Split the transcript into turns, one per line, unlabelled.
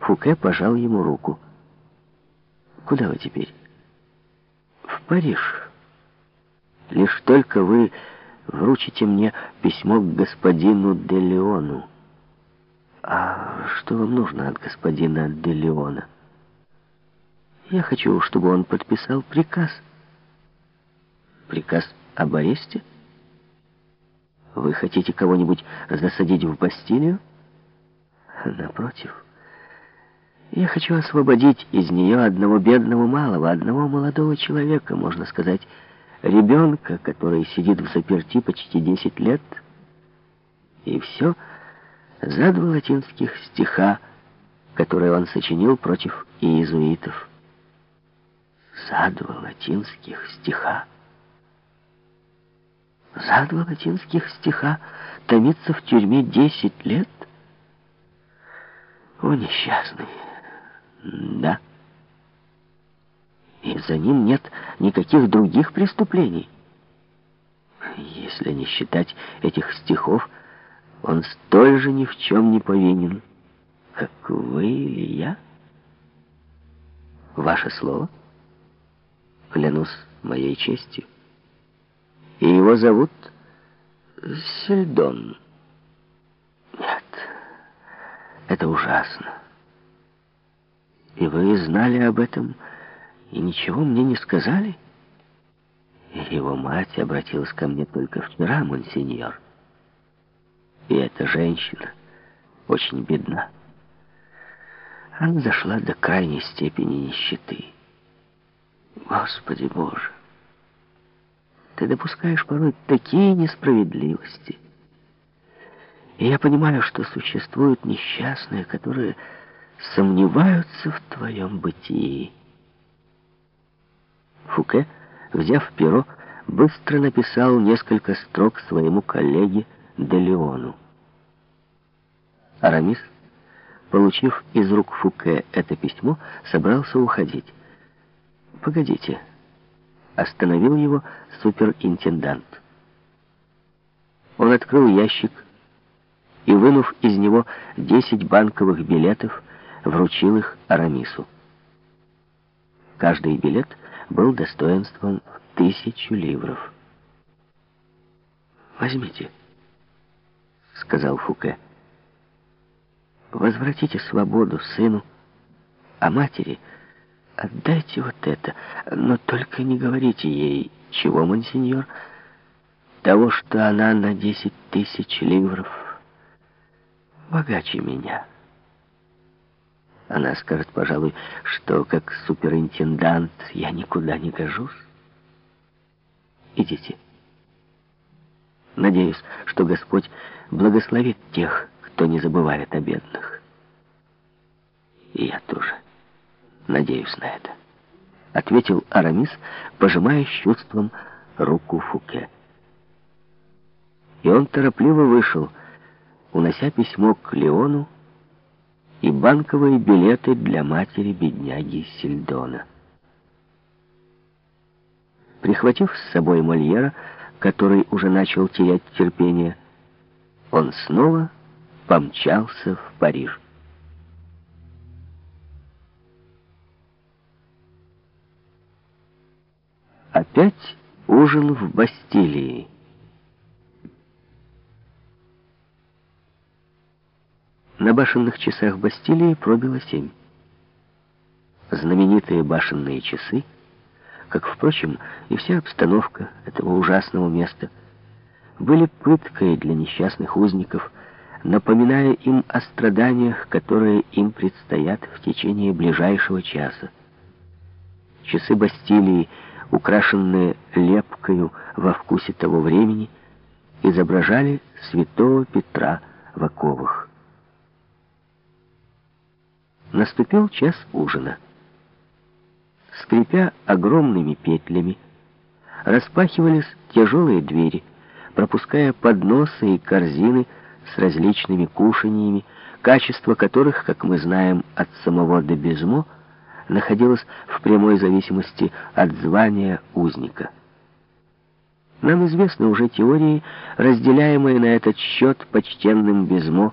Фуке пожал ему руку. «Куда вы теперь?» «В Париж. Лишь только вы вручите мне письмо к господину де Леону». «А что вам нужно от господина де Леона?» «Я хочу, чтобы он подписал приказ». «Приказ об аресте? Вы хотите кого-нибудь засадить в Бастилию?» «Напротив». Я хочу освободить из нее одного бедного малого, одного молодого человека, можно сказать, ребенка, который сидит в заперти почти 10 лет. И все за два латинских стиха, которые он сочинил против иезуитов. За два латинских стиха. За два латинских стиха томиться в тюрьме 10 лет? О, несчастный! Да. И за ним нет никаких других преступлений. Если не считать этих стихов, он столь же ни в чем не повинен, как вы или я. Ваше слово? Клянусь моей честью. И его зовут Сельдон. Нет, это ужасно. И вы знали об этом и ничего мне не сказали? Его мать обратилась ко мне только вчера, монсеньор. И эта женщина очень бедна. Она зашла до крайней степени нищеты. Господи Боже, ты допускаешь порой такие несправедливости. И я понимаю, что существуют несчастные, которые сомневаются в твоем бытии. Фуке, взяв перо, быстро написал несколько строк своему коллеге Делеону. Арамис, получив из рук Фуке это письмо, собрался уходить. «Погодите», — остановил его суперинтендант. Он открыл ящик и, вынув из него десять банковых билетов, вручил их Арамису. Каждый билет был достоинством в тысячу ливров. «Возьмите», — сказал Фуке. «Возвратите свободу сыну, а матери отдайте вот это, но только не говорите ей, чего, монсеньор, того, что она на десять тысяч ливров богаче меня». Она скажет, пожалуй, что как суперинтендант я никуда не гожусь. Идите. Надеюсь, что Господь благословит тех, кто не забывает о бедных. И я тоже надеюсь на это. Ответил Арамис, пожимая с чувством руку Фуке. И он торопливо вышел, унося письмо к Леону, и банковые билеты для матери бедняги Сильдона. Прихватив с собой Мольера, который уже начал терять терпение, он снова помчался в Париж. Опять ужин в Бастилии. На башенных часах Бастилии пробило семь. Знаменитые башенные часы, как, впрочем, и вся обстановка этого ужасного места, были пыткой для несчастных узников, напоминая им о страданиях, которые им предстоят в течение ближайшего часа. Часы Бастилии, украшенные лепкою во вкусе того времени, изображали святого Петра в оковах. Наступил час ужина. Скрипя огромными петлями, распахивались тяжелые двери, пропуская подносы и корзины с различными кушаньями, качество которых, как мы знаем от самого Дебезмо, находилось в прямой зависимости от звания узника. Нам известны уже теории, разделяемые на этот счет почтенным Безмо,